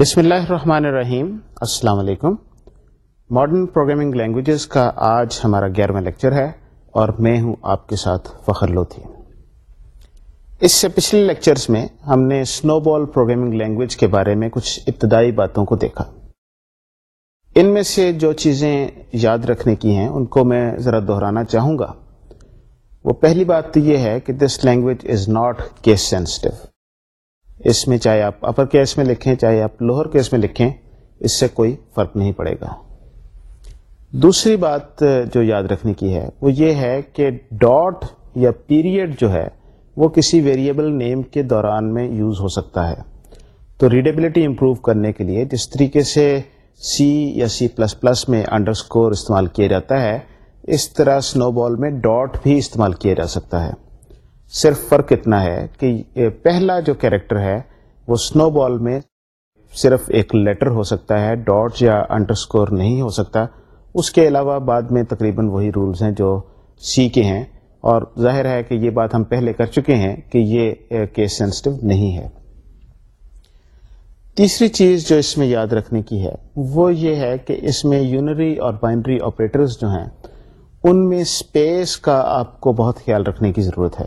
بسم اللہ الرحمن الرحیم السلام علیکم ماڈرن پروگرامنگ لینگویجز کا آج ہمارا گیارہواں لیکچر ہے اور میں ہوں آپ کے ساتھ فخر لو تھی اس سے پچھلے لیکچرز میں ہم نے سنو بال پروگرامنگ لینگویج کے بارے میں کچھ ابتدائی باتوں کو دیکھا ان میں سے جو چیزیں یاد رکھنے کی ہیں ان کو میں ذرا دہرانا چاہوں گا وہ پہلی بات تو یہ ہے کہ this language is not case sensitive اس میں چاہے آپ اپر کیس میں لکھیں چاہے آپ لوہر کیس میں لکھیں اس سے کوئی فرق نہیں پڑے گا دوسری بات جو یاد رکھنے کی ہے وہ یہ ہے کہ ڈاٹ یا پیریڈ جو ہے وہ کسی ویریبل نیم کے دوران میں یوز ہو سکتا ہے تو ریڈیبلٹی امپروو کرنے کے لیے جس طریقے سے سی یا سی پلس پلس میں انڈر اسکور استعمال کیا جاتا ہے اس طرح سنو بال میں ڈاٹ بھی استعمال کیا جا سکتا ہے صرف فرق اتنا ہے کہ پہلا جو کیریکٹر ہے وہ سنو بال میں صرف ایک لیٹر ہو سکتا ہے ڈاٹ یا انڈر اسکور نہیں ہو سکتا اس کے علاوہ بعد میں تقریباً وہی رولز ہیں جو سی کے ہیں اور ظاہر ہے کہ یہ بات ہم پہلے کر چکے ہیں کہ یہ کیس سینسٹو نہیں ہے تیسری چیز جو اس میں یاد رکھنے کی ہے وہ یہ ہے کہ اس میں یونری اور بائنڈری آپریٹرز جو ہیں ان میں اسپیس کا آپ کو بہت خیال رکھنے کی ضرورت ہے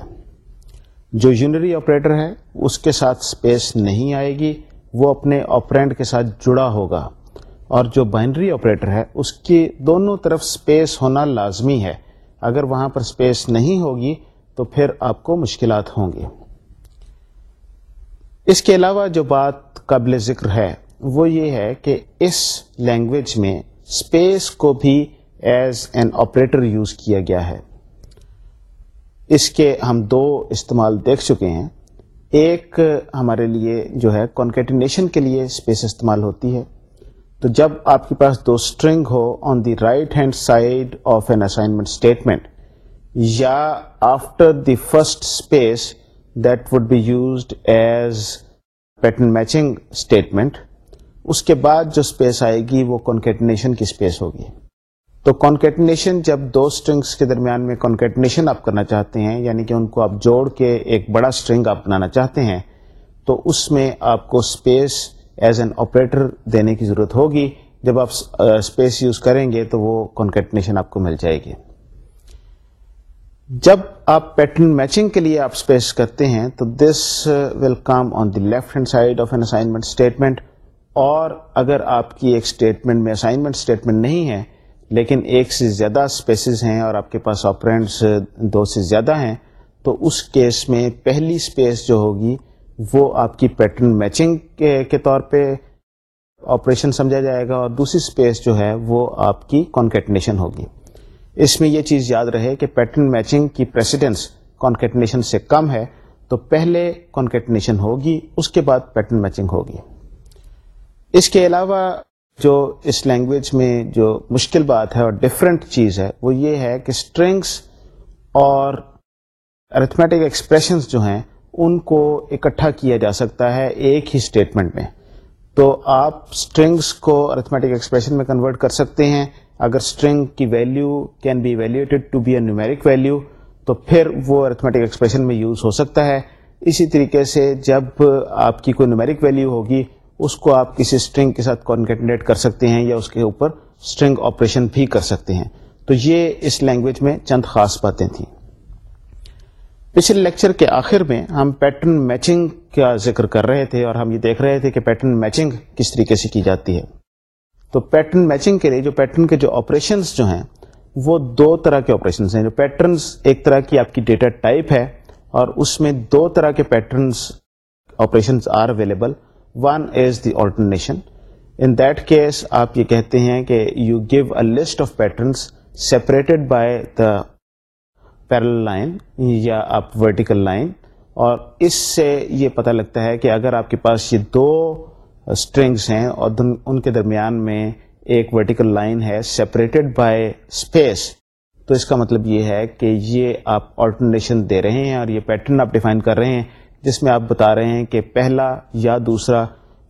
جو یونری آپریٹر ہے اس کے ساتھ اسپیس نہیں آئے گی وہ اپنے آپرینٹ کے ساتھ جڑا ہوگا اور جو بائنری آپریٹر ہے اس کی دونوں طرف اسپیس ہونا لازمی ہے اگر وہاں پر اسپیس نہیں ہوگی تو پھر آپ کو مشکلات ہوں گی اس کے علاوہ جو بات قابل ذکر ہے وہ یہ ہے کہ اس لینگویج میں اسپیس کو بھی ایز این آپریٹر یوز کیا گیا ہے اس کے ہم دو استعمال دیکھ چکے ہیں ایک ہمارے لیے جو ہے کنکیٹنیشن کے لیے اسپیس استعمال ہوتی ہے تو جب آپ کے پاس دو string who on the right hand side of an assignment statement یا after the first space that would be used as pattern matching statement اس کے بعد جو اسپیس آئے گی وہ کنکیٹنیشن کی اسپیس ہوگی تو کانکیٹنیشن جب دو اسٹرنگس کے درمیان میں کانکیٹنیشن آپ کرنا چاہتے ہیں یعنی کہ ان کو آپ جوڑ کے ایک بڑا اسٹرنگ آپ بنانا چاہتے ہیں تو اس میں آپ کو اسپیس ایز این آپریٹر دینے کی ضرورت ہوگی جب آپ اسپیس یوز کریں گے تو وہ کانکیٹنیشن آپ کو مل جائے گی جب آپ پیٹرن میچنگ کے لیے آپ اسپیس کرتے ہیں تو this will come on the left hand side of an assignment statement اور اگر آپ کی ایک اسٹیٹمنٹ میں اسائنمنٹ اسٹیٹمنٹ نہیں ہے لیکن ایک سے زیادہ اسپیسیز ہیں اور آپ کے پاس آپرینٹس دو سے زیادہ ہیں تو اس کیس میں پہلی اسپیس جو ہوگی وہ آپ کی پیٹرن میچنگ کے طور پہ آپریشن سمجھا جائے گا اور دوسری اسپیس جو ہے وہ آپ کی کانکیٹنیشن ہوگی اس میں یہ چیز یاد رہے کہ پیٹرن میچنگ کی پریسیڈنس کانکیٹنیشن سے کم ہے تو پہلے کانکیٹنیشن ہوگی اس کے بعد پیٹرن میچنگ ہوگی اس کے علاوہ جو اس لینگویج میں جو مشکل بات ہے اور ڈفرینٹ چیز ہے وہ یہ ہے کہ اسٹرنگس اور ارتھمیٹک ایکسپریشنس جو ہیں ان کو اکٹھا کیا جا سکتا ہے ایک ہی اسٹیٹمنٹ میں تو آپ اسٹرنگس کو ارتھمیٹک ایکسپریشن میں کنورٹ کر سکتے ہیں اگر اسٹرنگ کی value can be evaluated to be a numeric value تو پھر وہ ارتھمیٹک ایکسپریشن میں یوز ہو سکتا ہے اسی طریقے سے جب آپ کی کوئی نیومیرک ویلیو ہوگی اس کو آپ کسی اسٹرنگ کے ساتھ کر سکتے ہیں یا اس کے اوپر اسٹرنگ آپریشن بھی کر سکتے ہیں تو یہ اس لینگویج میں چند خاص باتیں تھیں پچھلے لیکچر کے آخر میں ہم پیٹرن میچنگ کا ذکر کر رہے تھے اور ہم یہ دیکھ رہے تھے کہ پیٹرن میچنگ کس طریقے سے کی جاتی ہے تو پیٹرن میچنگ کے لیے جو پیٹرن کے جو آپریشنس جو ہیں وہ دو طرح کے آپریشن ہیں جو پیٹرنس ایک طرح کی آپ کی ڈیٹا ٹائپ ہے اور اس میں دو طرح کے patterns operations are available one is the alternation in that case آپ یہ کہتے ہیں کہ you give a list of patterns separated by the parallel line یا آپ ورٹیکل لائن اور اس سے یہ پتہ لگتا ہے کہ اگر آپ کے پاس یہ دو اسٹرنگس ہیں اور ان کے درمیان میں ایک ورٹیکل لائن ہے سیپریٹڈ بائی اسپیس تو اس کا مطلب یہ ہے کہ یہ آپ آلٹرنیشن دے رہے ہیں اور یہ پیٹرن آپ ڈیفائن کر رہے ہیں جس میں آپ بتا رہے ہیں کہ پہلا یا دوسرا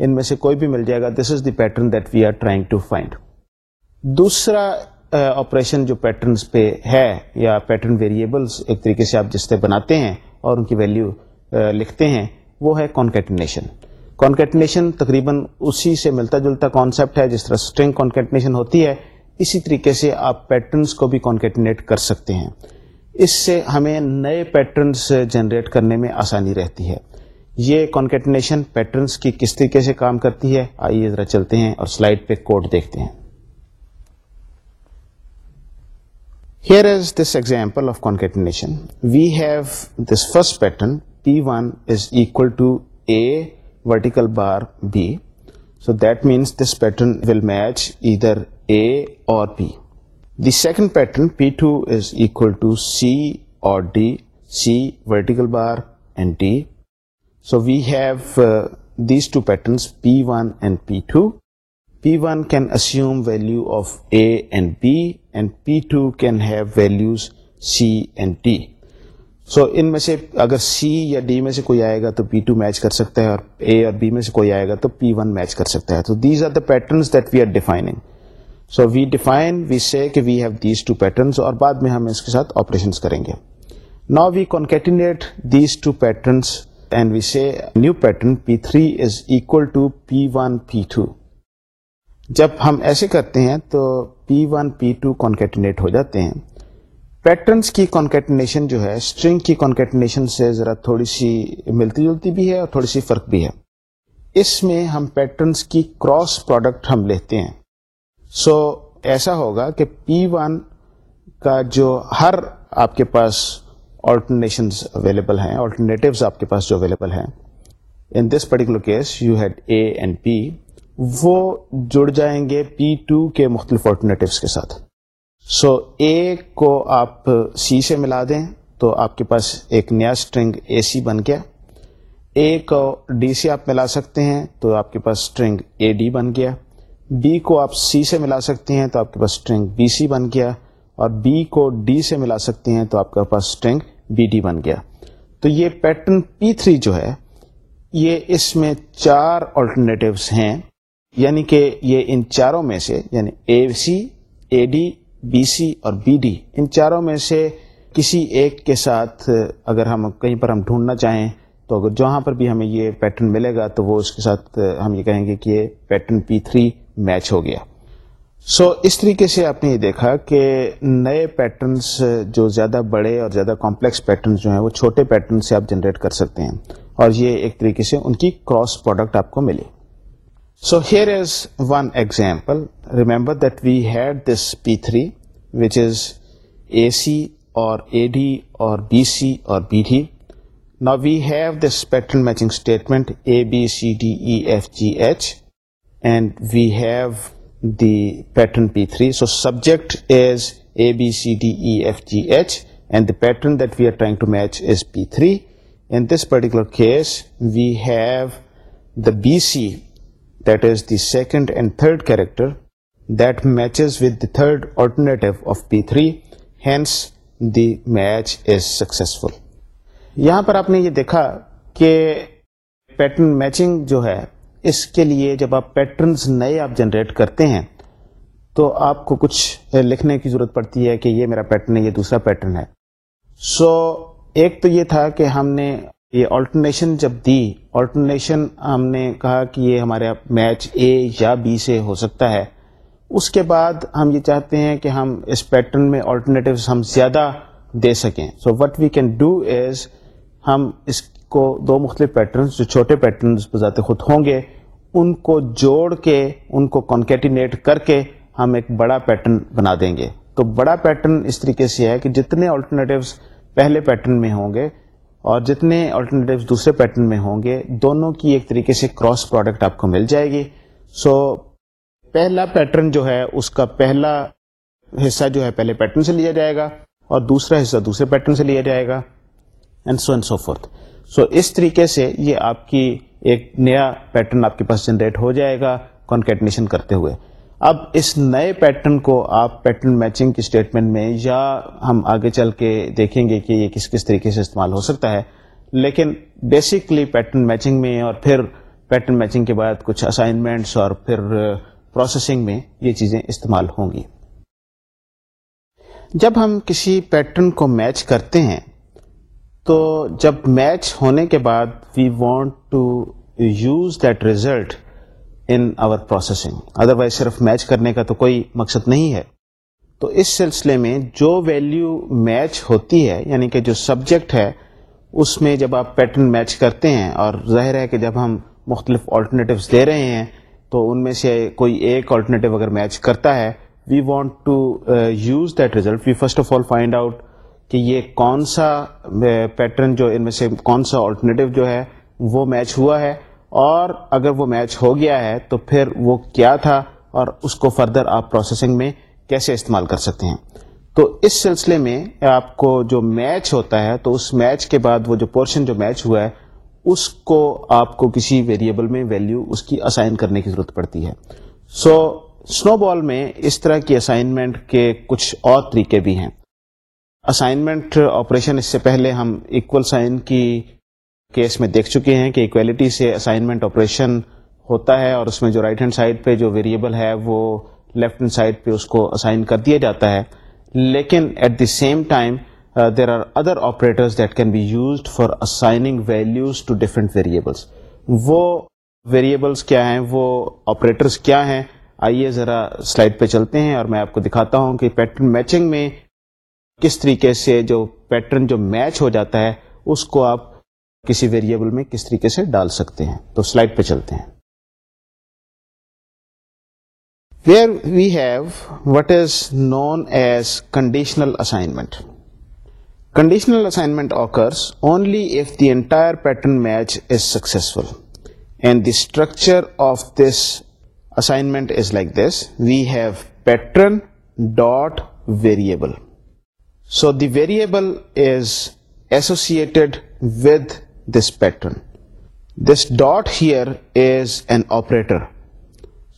ان میں سے کوئی بھی مل جائے گا this is the pattern that we are trying to find دوسرا آپریشن جو پیٹرنس پہ ہے یا پیٹرن ویریبلس ایک طریقے سے آپ جس سے بناتے ہیں اور ان کی uh, لکھتے ہیں وہ ہے کانکیٹنیشن کانکیٹنیشن تقریباً اسی سے ملتا جلتا کانسیپٹ ہے جس طرح اسٹرنگ کانکیٹنیشن ہوتی ہے اسی طریقے سے آپ پیٹرنس کو بھی کانکیٹنیٹ کر سکتے ہیں اس سے ہمیں نئے پیٹرنس جنریٹ کرنے میں آسانی رہتی ہے یہ کانکیٹنیشن پیٹرنس کی کس طریقے سے کام کرتی ہے آئیے ذرا چلتے ہیں اور سلائڈ پہ کوڈ دیکھتے ہیں here is this example of concatenation we have this first pattern P one is equal to A vertical bar B so that means this pattern will match either A or B the second pattern P two is equal to C or D C vertical bar and so so we have these P one and P two P one can value value of A and B and P two can have and C and so, so ان میں سے اگر C یا D میں سے کوئی آئے گا تو پی ٹو میچ کر سکتا ہے اور اے اور بی میں سے کوئی آئے گا تو پی ون میچ کر سکتا ہے تو these are the patterns that we are defining so we define we say کہ we have these two patterns اور بعد میں ہم اس کے ساتھ آپریشن کریں گے نا we concatenate these two patterns and we say new pattern P three is equal to P one P two جب ہم ایسے کرتے ہیں تو P one P two concatenate ہو جاتے ہیں پیٹرنس کی کانکیٹنیشن جو ہے اسٹرنگ کی کانکیٹنیشن سے ذرا تھوڑی سی ملتی جلتی بھی ہے اور تھوڑی سی فرق بھی ہے اس میں ہم پیٹرنس کی کراس پروڈکٹ ہم لیتے ہیں سو ایسا ہوگا کہ پی ون کا جو ہر آپ کے پاس آلٹرنیشن اویلیبل ہیں آلٹرنیٹیوز آپ کے پاس جو اویلیبل ہیں in this particular case you had A and P وہ جڑ جائیں گے پی ٹو کے مختلف آلٹرنیٹیوس کے ساتھ سو اے کو آپ سی سے ملا دیں تو آپ کے پاس ایک نیا اسٹرنگ اے سی بن گیا اے کو ڈی سے آپ ملا سکتے ہیں تو آپ کے پاس اسٹرنگ اے ڈی بن گیا بی کو آپ سی سے ملا سکتے ہیں تو آپ کے پاس اسٹرنگ بی سی بن گیا اور بی کو ڈی سے ملا سکتے ہیں تو آپ کے پاس اسٹرنگ بی ڈی بن گیا تو یہ پیٹرن پی تھری جو ہے یہ اس میں چار آلٹرنیٹیوس ہیں یعنی کہ یہ ان چاروں میں سے یعنی A C A D B C اور بی ڈی ان چاروں میں سے کسی ایک کے ساتھ اگر ہم کہیں پر ہم ڈھونڈنا چاہیں تو اگر جہاں پر بھی ہمیں یہ پیٹرن ملے گا تو وہ اس کے ساتھ ہم یہ کہیں گے کہ یہ پیٹرن پی تھری میچ ہو گیا سو so, اس طریقے سے آپ نے یہ دیکھا کہ نئے پیٹرنس جو زیادہ بڑے اور زیادہ کمپلیکس پیٹرنس جو ہیں وہ چھوٹے پیٹرن سے آپ جنریٹ کر سکتے ہیں اور یہ ایک طریقے سے ان کی کراس پروڈکٹ آپ کو ملے so here is one example remember that we had this P three which is A C or A D اور بی سی اور بی ڈی نا we have this pattern matching statement A B C D E F G H and we have the pattern P three so subject is A B C D E F G H and the pattern that we are trying to match is P three in this particular case we have the B C that is the second and third character that matches with the third alternative of P three hence the match is successful یہاں پر آپ نے یہ دیکھا کہ pattern matching جو ہے اس کے لیے جب آپ پیٹرنز نئے آپ جنریٹ کرتے ہیں تو آپ کو کچھ لکھنے کی ضرورت پڑتی ہے کہ یہ میرا پیٹرن ہے یہ دوسرا پیٹرن ہے سو so, ایک تو یہ تھا کہ ہم نے یہ آلٹرنیشن جب دی آلٹرنیشن ہم نے کہا کہ یہ ہمارے میچ اے یا بی سے ہو سکتا ہے اس کے بعد ہم یہ چاہتے ہیں کہ ہم اس پیٹرن میں آلٹرنیٹیوز ہم زیادہ دے سکیں so what we can do is ہم اس کو دو مختلف پیٹرنز جو چھوٹے پیٹرنز بذات خود ہوں گے ان کو جوڑ کے ان کو کانکیٹینیٹ کر کے ہم ایک بڑا پیٹرن بنا دیں گے تو بڑا پیٹرن اس طریقے سے ہے کہ جتنے آلٹرنیٹیوز پہلے پیٹرن میں ہوں گے اور جتنے آلٹرنیٹیوز دوسرے پیٹرن میں ہوں گے دونوں کی ایک طریقے سے کراس پروڈکٹ آپ کو مل جائے گی سو so, پہلا پیٹرن جو ہے اس کا پہلا حصہ جو ہے پہلے پیٹرن سے لیا جائے گا اور دوسرا حصہ دوسرے پیٹرن سے لیا جائے گا and and so so forth so so, اس طریقے سے یہ آپ کی ایک نیا پیٹرن آپ کے پاس جنریٹ ہو جائے گا کانکیٹنیشن کرتے ہوئے اب اس نئے پیٹرن کو آپ پیٹرن میچنگ کی اسٹیٹمنٹ میں یا ہم آگے چل کے دیکھیں گے کہ یہ کس کس طریقے سے استعمال ہو سکتا ہے لیکن بیسکلی پیٹرن میچنگ میں اور پھر پیٹرن میچنگ کے بعد کچھ اسائنمنٹس اور پھر پروسیسنگ uh, میں یہ چیزیں استعمال ہوں گی جب ہم کسی پیٹرن کو میچ کرتے ہیں تو جب میچ ہونے کے بعد we want to use that result in our processing otherwise صرف میچ کرنے کا تو کوئی مقصد نہیں ہے تو اس سلسلے میں جو ویلیو میچ ہوتی ہے یعنی کہ جو سبجیکٹ ہے اس میں جب آپ پیٹرن میچ کرتے ہیں اور ظاہر ہے کہ جب ہم مختلف آلٹرنیٹیوز دے رہے ہیں تو ان میں سے کوئی ایک آلٹرنیٹیو اگر میچ کرتا ہے we want to use that result we first of all find out کہ یہ کون سا پیٹرن جو ان میں سے کون سا آلٹرنیٹو جو ہے وہ میچ ہوا ہے اور اگر وہ میچ ہو گیا ہے تو پھر وہ کیا تھا اور اس کو فردر آپ پروسیسنگ میں کیسے استعمال کر سکتے ہیں تو اس سلسلے میں آپ کو جو میچ ہوتا ہے تو اس میچ کے بعد وہ جو پورشن جو میچ ہوا ہے اس کو آپ کو کسی ویریبل میں ویلیو اس کی اسائن کرنے کی ضرورت پڑتی ہے سو so, سنو بال میں اس طرح کی اسائنمنٹ کے کچھ اور طریقے بھی ہیں اسائنمنٹ آپریشن uh, اس سے پہلے ہم اکول سائن کی کیس میں دیکھ چکے ہیں کہ ایکویلٹی سے اسائنمنٹ آپریشن ہوتا ہے اور اس میں جو رائٹ ہینڈ سائڈ پہ جو ویریبل ہے وہ لیفٹ ہینڈ سائڈ پہ اس کو اسائن کر دیا جاتا ہے لیکن at the same time there are other operators that can be used for assigning values to different variables وہ ویریبلس کیا ہیں وہ آپریٹرس کیا ہیں آئیے ذرا سلائڈ پہ چلتے ہیں اور میں آپ کو دکھاتا ہوں کہ پیٹرن میچنگ میں کس طریقے سے جو پیٹرن جو میچ ہو جاتا ہے اس کو آپ کسی ویریبل میں کس طریقے سے ڈال سکتے ہیں تو سلائڈ پہ چلتے ہیں where we have what is known as conditional assignment conditional assignment occurs only if the entire pattern match is successful and the structure of this assignment is like this we have pattern dot variable So the variable is associated with this pattern. This dot here is an operator.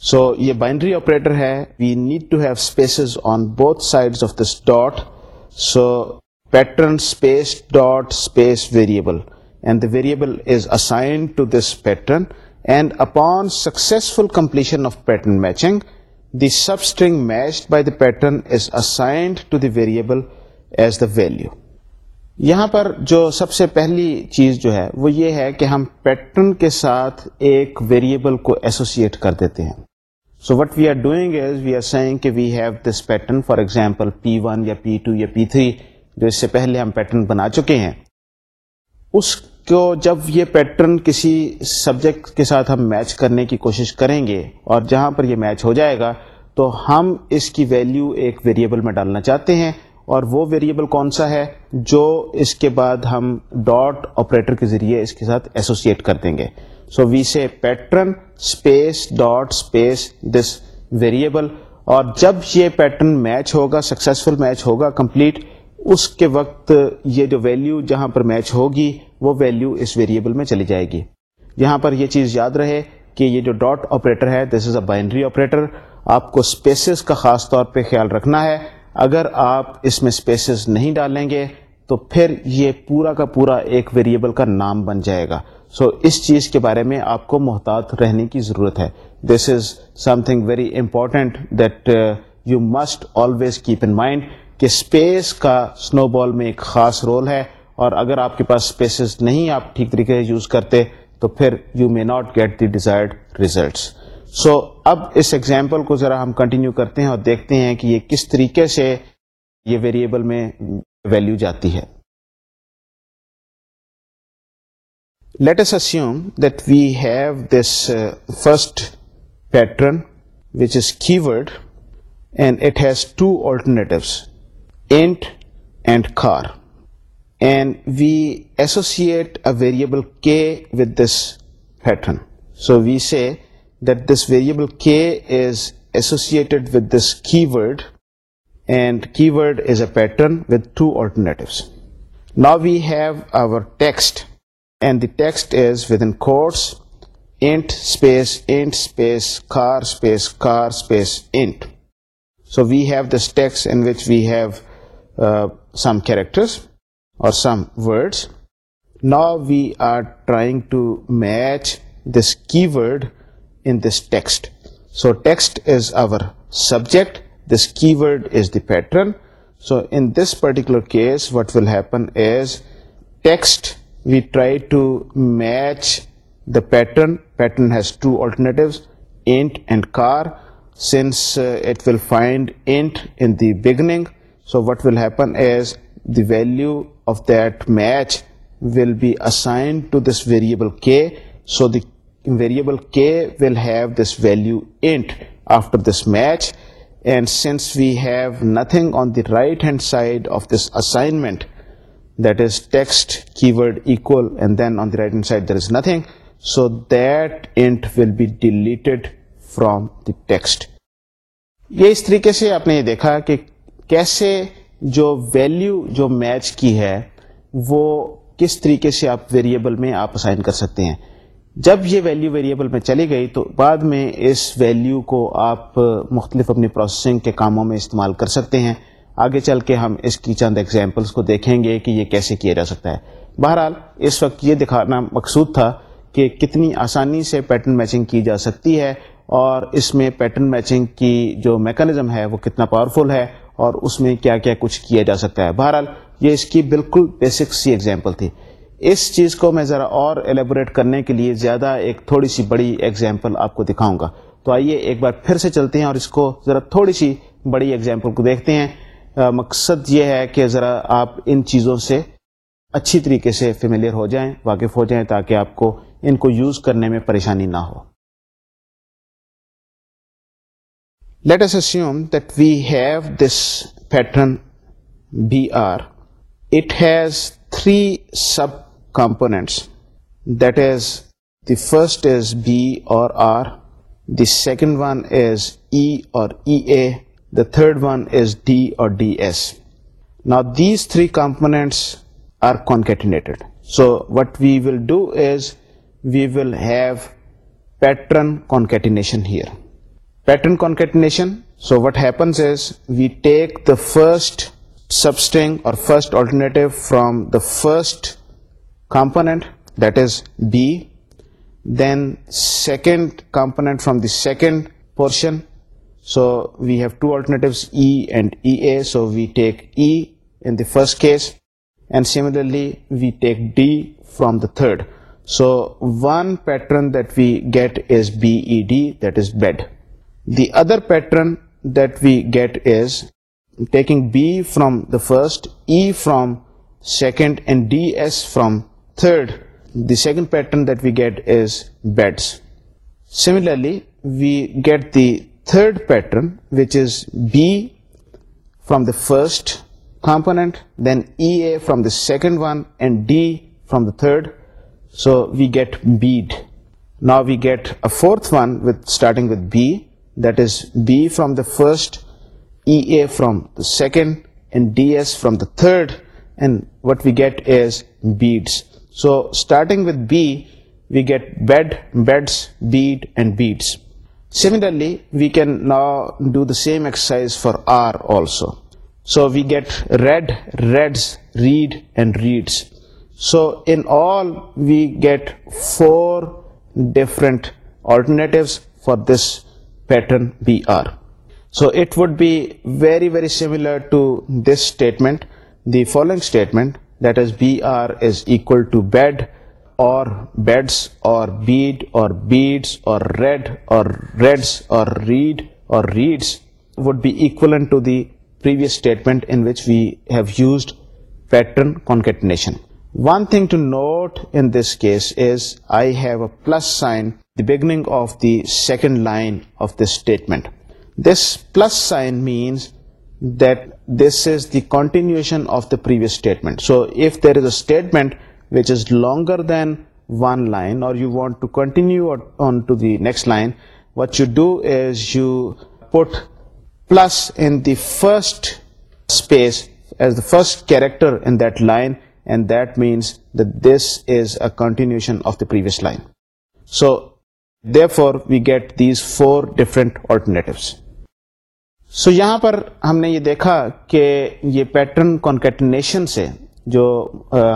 So ye binary operator hai. We need to have spaces on both sides of this dot. So pattern space dot space variable, and the variable is assigned to this pattern, and upon successful completion of pattern matching, the substring matched by the pattern is assigned to the variable as the value یہاں پر جو سب سے پہلی چیز جو ہے وہ یہ ہے کہ ہم پیٹرن کے ساتھ ایک ویریبل کو ایسوسیٹ کر دیتے ہیں so what we are doing is we we are saying کہ have this pattern for example P one یا پی ٹو یا پی تھری جو اس سے پہلے ہم پیٹرن بنا چکے ہیں اس کو جب یہ پیٹرن کسی سبجیکٹ کے ساتھ ہم میچ کرنے کی کوشش کریں گے اور جہاں پر یہ میچ ہو جائے گا تو ہم اس کی ویلیو ایک ویریبل میں ڈالنا چاہتے ہیں اور وہ ویریبل کون سا ہے جو اس کے بعد ہم ڈاٹ آپریٹر کے ذریعے اس کے ساتھ ایسوسیٹ کر دیں گے so we say pattern space dot space this variable اور جب یہ پیٹرن میچ ہوگا سکسیزفل میچ ہوگا کمپلیٹ اس کے وقت یہ جو ویلیو جہاں پر میچ ہوگی وہ ویلیو اس ویریبل میں چلی جائے گی یہاں پر یہ چیز یاد رہے کہ یہ جو ڈاٹ آپریٹر ہے this is a binary operator آپ کو اسپیسیز کا خاص طور پہ خیال رکھنا ہے اگر آپ اس میں اسپیسیز نہیں ڈالیں گے تو پھر یہ پورا کا پورا ایک ویریبل کا نام بن جائے گا سو so, اس چیز کے بارے میں آپ کو محتاط رہنے کی ضرورت ہے this is something very important that you must always keep in mind کہ اسپیس کا سنو بال میں ایک خاص رول ہے اور اگر آپ کے پاس اسپیسیز نہیں آپ ٹھیک طریقے سے یوز کرتے تو پھر you may not get the desired results so so, اب اس ایگزامپل کو ذرا ہم کنٹینیو کرتے ہیں اور دیکھتے ہیں کہ یہ کس طریقے سے یہ ویریبل میں ویلیو جاتی ہے let's that we have this first pattern which is keyword and it has two alternatives ant and car and we associate a variable K with this pattern so we say this variable K is associate with this kid and keyword is a pattern true over car space car space so we have this text some characters اور some words نا we are trying to match this kid in this text. So text is our subject, this keyword is the pattern. So in this particular case, what will happen is text, we try to match the pattern. Pattern has two alternatives, int and char. Since uh, it will find int in the beginning, so what will happen is the value of that match will be assigned to this variable k. So the variable K will have this value ant after this match and since we have nothing on the right hand side of this assignment that is text keyword equal and then on the right hand side there is nothing so that ant will be deleted from the text یہ اس طریقے سے آپ نے یہ دیکھا کہ کیسے جو ویلو جو میچ کی ہے وہ کس طریقے سے آپ ویریبل میں آپ اسائن کر سکتے ہیں جب یہ ویلیو ویریبل میں چلی گئی تو بعد میں اس ویلیو کو آپ مختلف اپنی پروسیسنگ کے کاموں میں استعمال کر سکتے ہیں آگے چل کے ہم اس کی چند ایگزامپلس کو دیکھیں گے کہ یہ کیسے کیا جا سکتا ہے بہرحال اس وقت یہ دکھانا مقصود تھا کہ کتنی آسانی سے پیٹرن میچنگ کی جا سکتی ہے اور اس میں پیٹرن میچنگ کی جو میکانزم ہے وہ کتنا پاورفل ہے اور اس میں کیا کیا کچھ کیا جا سکتا ہے بہرحال یہ اس کی بالکل بیسک سی ایگزامپل تھی اس چیز کو میں ذرا اور ایلیبوریٹ کرنے کے لیے زیادہ ایک تھوڑی سی بڑی ایگزامپل آپ کو دکھاؤں گا تو آئیے ایک بار پھر سے چلتے ہیں اور اس کو ذرا تھوڑی سی بڑی ایگزامپل کو دیکھتے ہیں مقصد یہ ہے کہ ذرا آپ ان چیزوں سے اچھی طریقے سے فیملیئر ہو جائیں واقف ہو جائیں تاکہ آپ کو ان کو یوز کرنے میں پریشانی نہ ہو let's a that we have this pattern B R it has three subcomponents. That is, the first is B or R, the second one is E or EA, the third one is D or DS. Now these three components are concatenated. So what we will do is we will have pattern concatenation here. Pattern concatenation, so what happens is we take the first substring or first alternative from the first component, that is B, then second component from the second portion. So we have two alternatives, E and EA, so we take E in the first case, and similarly we take D from the third. So one pattern that we get is BED, that is bed. The other pattern that we get is taking B from the first, E from second, and DS from third, the second pattern that we get is beds. Similarly, we get the third pattern, which is B from the first component, then EA from the second one, and D from the third. So we get bead. Now we get a fourth one starting with B, that is B from the first EA from the second and DS from the third, and what we get is beads. So starting with B, we get bed, beds, bead and beads. Similarly, we can now do the same exercise for R also. So we get red, reds, read and reads. So in all, we get 4 different alternatives for this pattern BR. So it would be very very similar to this statement the following statement is B R is bad اور statement have used pattern concatenation one thing to note in this case is I have a plus beginning of the second line of this statement This plus sign means that this is the continuation of the previous statement. So if there is a statement which is longer than one line, or you want to continue on to the next line, what you do is you put plus in the first space as the first character in that line, and that means that this is a continuation of the previous line. So therefore we get these four different alternatives. سو یہاں پر ہم نے یہ دیکھا کہ یہ pattern concatenation سے جو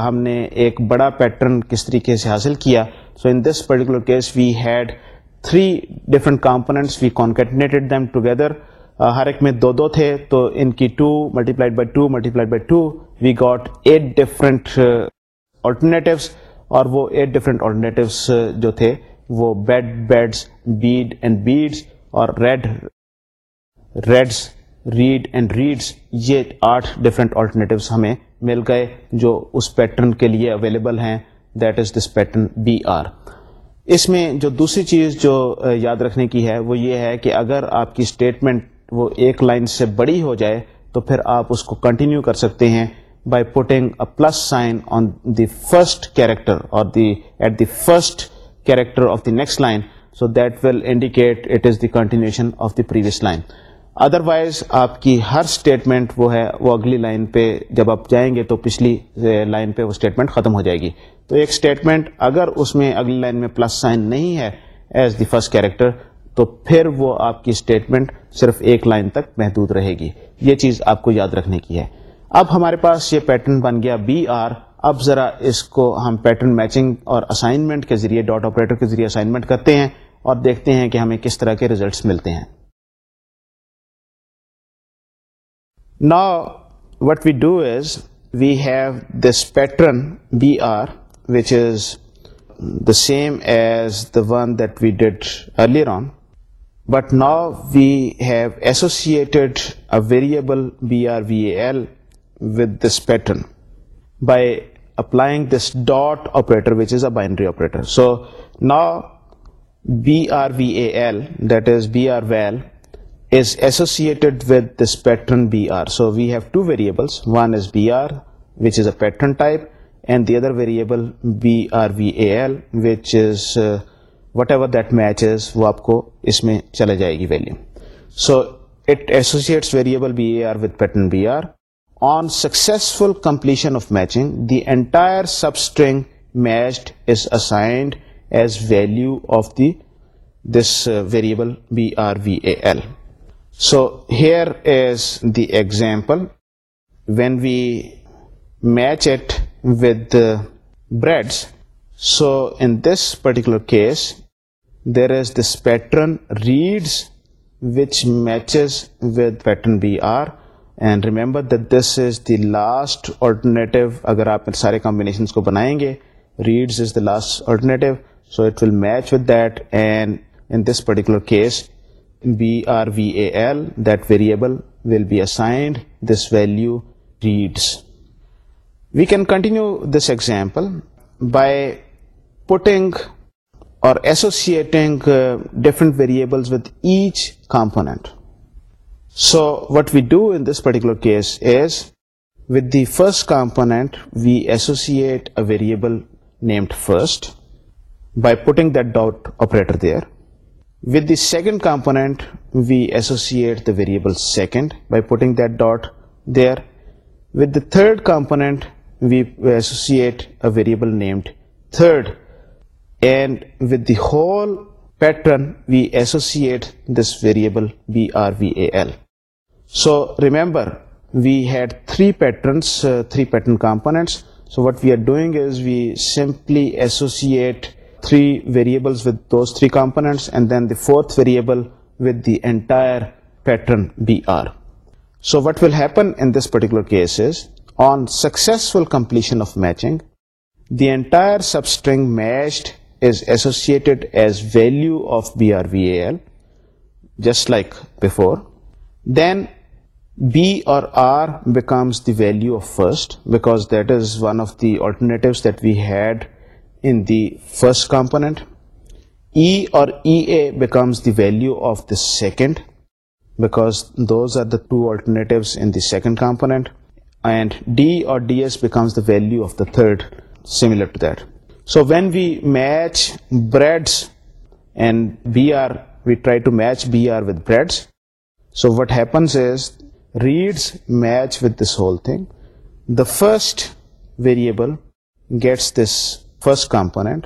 ہم نے ایک بڑا پیٹرن کس طریقے سے حاصل کیا so in this particular case we had three different components we concatenated them together ہر ایک میں دو دو تھے تو ان کی two multiplied by two multiplied by two we got eight different alternatives اور وہ ایٹ ڈفرینٹ آلٹرنیٹیوس جو تھے وہ bed beds bead and beads اور red reds read and reads یہ آٹھ ڈفرینٹ آلٹرنیٹیوس ہمیں مل گئے جو اس پیٹرن کے لیے اویلیبل ہیں that is this pattern B R اس میں جو دوسری چیز جو یاد رکھنے کی ہے وہ یہ ہے کہ اگر آپ کی اسٹیٹمنٹ وہ ایک لائن سے بڑی ہو جائے تو پھر آپ اس کو کنٹینیو کر سکتے ہیں by putting a plus sign on the first character or the at the first character of the next line so that will indicate it is the continuation of the previous line otherwise آپ کی ہر statement وہ ہے وہ اگلی line پہ جب آپ جائیں گے تو پچھلی لائن پہ وہ اسٹیٹمنٹ ختم ہو جائے گی تو ایک اسٹیٹمنٹ اگر اس میں اگلی لائن میں پلس سائن نہیں ہے ایز دی فرسٹ کیریکٹر تو پھر وہ آپ کی اسٹیٹمنٹ صرف ایک لائن تک محدود رہے گی یہ چیز آپ کو یاد رکھنے کی ہے اب ہمارے پاس یہ پیٹرن بن گیا بی آر اب ذرا اس کو ہم پیٹرن میچنگ اور اسائنمنٹ کے ذریعے ڈاٹ آپریٹر کے ذریعے اسائنمنٹ کرتے ہیں اور دیکھتے ہیں کہ ہمیں کس طرح کے ریزلٹس ملتے ہیں Now what we do is we have this pattern BR, which is the same as the one that we did earlier on, but now we have associated a variable BRVAL with this pattern by applying this dot operator, which is a binary operator. So now BRVAL, that is BRVAL, ن B R so we have two variable one is B R which is a pattern type and the other variable B R V A which is whatever that is وہ آپ کو اس میں چلے جائے گی value so it associates variable B A R with pattern B R on successful completion of matching the entire substring matched is assigned as value of this variable B R V A L so here is the example when we match it weds so in this particular case there is this pattern reads which matches with pattern B R and remember this is the last alternative اگر آپ سارے combination کو بنائیں گے reads is the ل last alternative so it will match with that and in this particular case VRVAL, that variable will be assigned this value reads. We can continue this example by putting or associating uh, different variables with each component. So what we do in this particular case is, with the first component we associate a variable named first by putting that dot operator there. With the second component, we associate the variable second by putting that dot there. With the third component, we associate a variable named third, and with the whole pattern we associate this variable BRVAL. So remember, we had uh, three pattern components. So what we are doing is we simply associate three variable three components B R so what will have values on successful completion then base the value of first back that is one of the alternate that we had in the first component. E or EA becomes the value of the second, because those are the two alternatives in the second component, and D or DS becomes the value of the third, similar to that. So when we match breads and BR, we try to match BR with breads. So what happens is reads match with this whole thing. The first variable gets this first component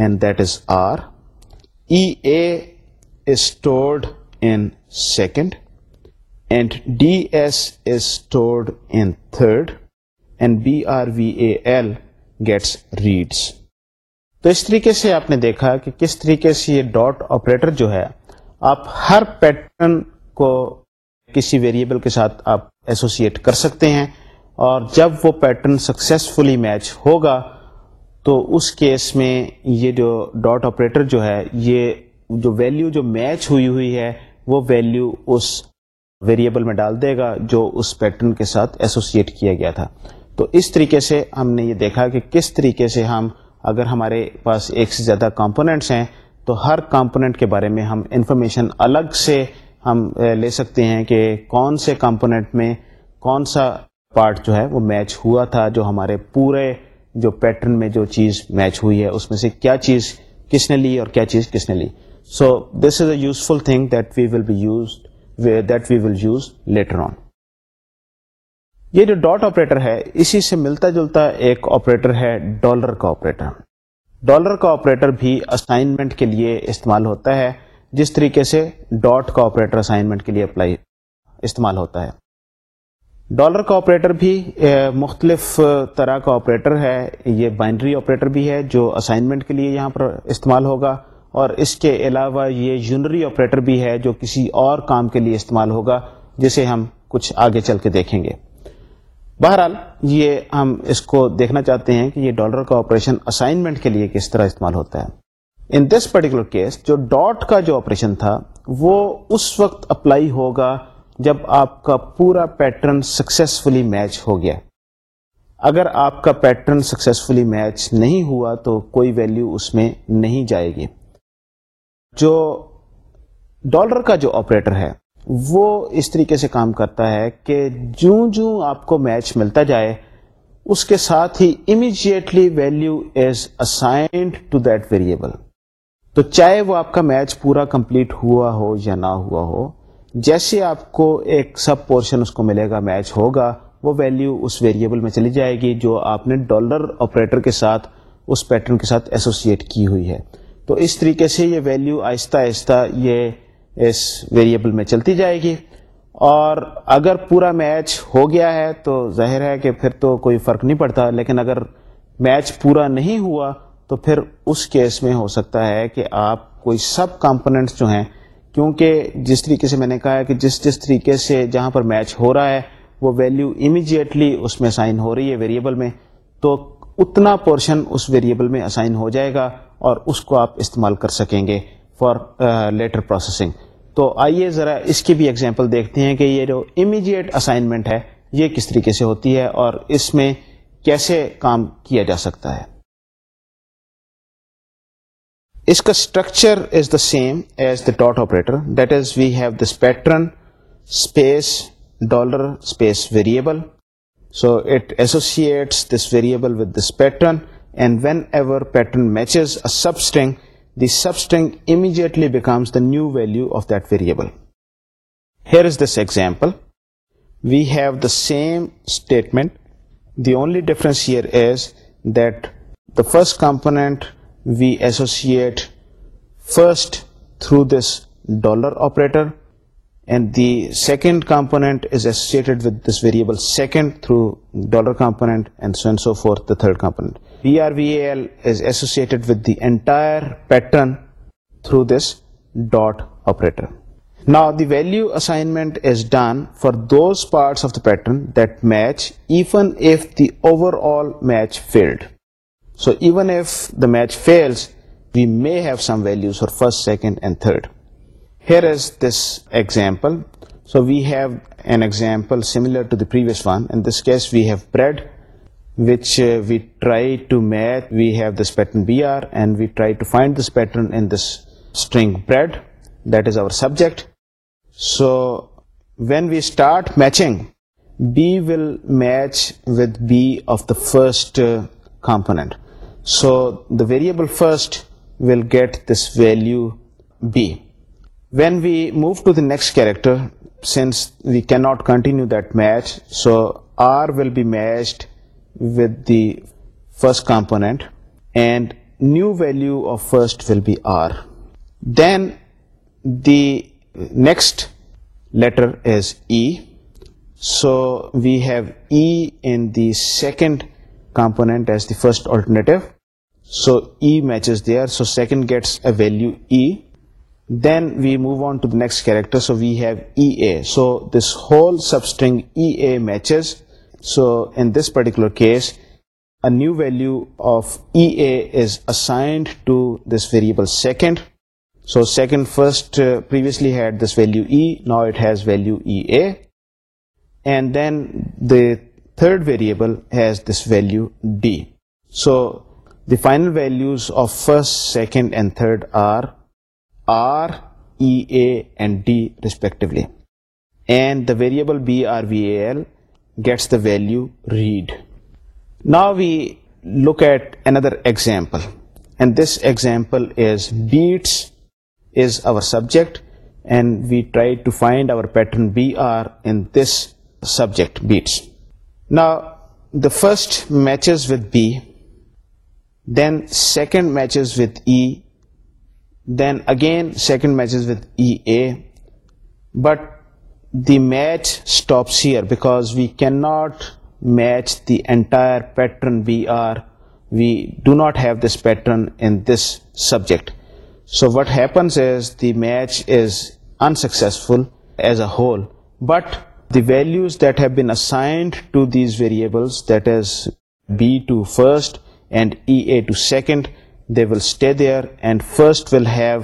and that is R E A stored in second and D S stored in third and B R V A L gets reads تو اس طریقے سے آپ نے دیکھا کہ کس طریقے سے یہ ڈاٹ آپریٹر جو ہے آپ ہر پیٹرن کو کسی ویریبل کے ساتھ آپ ایسوسیٹ کر سکتے ہیں اور جب وہ پیٹرن سکسیسفلی میچ ہوگا تو اس کیس میں یہ جو ڈاٹ آپریٹر جو ہے یہ جو ویلیو جو میچ ہوئی ہوئی ہے وہ ویلیو اس ویریبل میں ڈال دے گا جو اس پیٹرن کے ساتھ ایسوسیٹ کیا گیا تھا تو اس طریقے سے ہم نے یہ دیکھا کہ کس طریقے سے ہم اگر ہمارے پاس ایک سے زیادہ کمپوننٹس ہیں تو ہر کمپوننٹ کے بارے میں ہم انفارمیشن الگ سے ہم لے سکتے ہیں کہ کون سے کمپوننٹ میں کون سا پارٹ جو ہے وہ میچ ہوا تھا جو ہمارے پورے جو پیٹرن میں جو چیز میچ ہوئی ہے اس میں سے کیا چیز کس نے لی اور کیا چیز کس نے لی so this is a useful thing that we will be use that we will use later on یہ جو ڈاٹ آپریٹر ہے اسی سے ملتا جلتا ایک آپریٹر ہے ڈالر کا آپریٹر ڈالر کا آپریٹر بھی اسائنمنٹ کے لیے استعمال ہوتا ہے جس طریقے سے ڈاٹ کا آپریٹر اسائنمنٹ کے لیے اپلائی استعمال ہوتا ہے ڈالر کا آپریٹر بھی مختلف طرح کا آپریٹر ہے یہ بائنڈری آپریٹر بھی ہے جو اسائنمنٹ کے لیے یہاں پر استعمال ہوگا اور اس کے علاوہ یہ یونری آپریٹر بھی ہے جو کسی اور کام کے لیے استعمال ہوگا جسے ہم کچھ آگے چل کے دیکھیں گے بہرحال یہ ہم اس کو دیکھنا چاہتے ہیں کہ یہ ڈالر کا آپریشن اسائنمنٹ کے لیے کس طرح استعمال ہوتا ہے ان دس پرٹیکولر کیس جو ڈاٹ کا جو آپریشن تھا وہ اس وقت اپلائی ہوگا جب آپ کا پورا پیٹرن سکسیسفلی میچ ہو گیا اگر آپ کا پیٹرن سکسیسفلی میچ نہیں ہوا تو کوئی ویلیو اس میں نہیں جائے گی جو ڈالر کا جو آپریٹر ہے وہ اس طریقے سے کام کرتا ہے کہ جوں جوں آپ کو میچ ملتا جائے اس کے ساتھ ہی immediately value is assigned to that variable تو چاہے وہ آپ کا میچ پورا کمپلیٹ ہوا ہو یا نہ ہوا ہو جیسے آپ کو ایک سب پورشن اس کو ملے گا میچ ہوگا وہ ویلیو اس ویریبل میں چلی جائے گی جو آپ نے ڈالر آپریٹر کے ساتھ اس پیٹرن کے ساتھ ایسوسیٹ کی ہوئی ہے تو اس طریقے سے یہ ویلیو آہستہ آہستہ یہ اس ویریبل میں چلتی جائے گی اور اگر پورا میچ ہو گیا ہے تو ظاہر ہے کہ پھر تو کوئی فرق نہیں پڑتا لیکن اگر میچ پورا نہیں ہوا تو پھر اس کیس میں ہو سکتا ہے کہ آپ کوئی سب کمپوننٹس جو ہیں کیونکہ جس طریقے سے میں نے کہا ہے کہ جس جس طریقے سے جہاں پر میچ ہو رہا ہے وہ ویلیو امیجیٹلی اس میں اسائن ہو رہی ہے ویریبل میں تو اتنا پورشن اس ویریبل میں اسائن ہو جائے گا اور اس کو آپ استعمال کر سکیں گے فار لیٹر پروسیسنگ تو آئیے ذرا اس کی بھی اگزامپل دیکھتے ہیں کہ یہ جو امیجیٹ اسائنمنٹ ہے یہ کس طریقے سے ہوتی ہے اور اس میں کیسے کام کیا جا سکتا ہے Iska structure is the same as the dot operator, that is we have this pattern space dollar space variable. So it associates this variable with this pattern, and whenever pattern matches a substring, the substring immediately becomes the new value of that variable. Here is this example. We have the same statement. The only difference here is that the first component we associate first through this dollar operator, and the second component is associated with this variable second through dollar component, and so on and so forth, the third component. VRVAL is associated with the entire pattern through this dot operator. Now the value assignment is done for those parts of the pattern that match, even if the overall match failed. So even if the match fails, we may have some values for first, second, and third. Here is this example. So we have an example similar to the previous one. In this case, we have bread, which uh, we try to match. We have this pattern BR, and we try to find this pattern in this string bread. That is our subject. So when we start matching, B will match with B of the first uh, component. So the variable first will get this value b. When we move to the next character, since we cannot continue that match, so r will be matched with the first component and new value of first will be r. Then the next letter is e. So we have e in the second component as the first alternative, so E matches there, so second gets a value E. Then we move on to the next character, so we have EA. So this whole substring EA matches. So in this particular case, a new value of EA is assigned to this variable second. So second first uh, previously had this value E, now it has value EA. And then the third variable has this value D. So the final values of first, second and third are R, E, A and D respectively. And the variable brval gets the value read. Now we look at another example, and this example is beats is our subject, and we try to find our pattern BR in this subject beats. Now the first matches with B then second matches with E. Then again second matches with EA. But the match stops here because we cannot match the entire pattern BR. We do not have this pattern in this subject. So what happens is the match is unsuccessful as a whole. But the values that have been assigned to these variables, that is B to first and E A to second there will stay there and first will have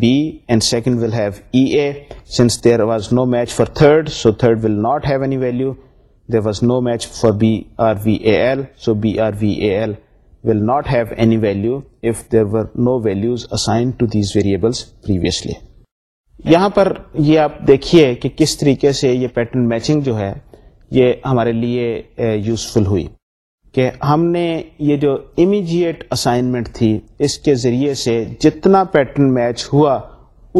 B and second will have S there was no match for third so third will not have any value there was no match for B R V A L so B R V A will not have any value if there were no value assigns variables previously یہاں پر یہ آپ دیکھیے کہ کس طریقے سے یہ پیٹرن میچنگ جو ہے یہ ہمارے لیے یوزفل ہوئی کہ ہم نے یہ جو امیجیٹ اسائنمنٹ تھی اس کے ذریعے سے جتنا پیٹرن میچ ہوا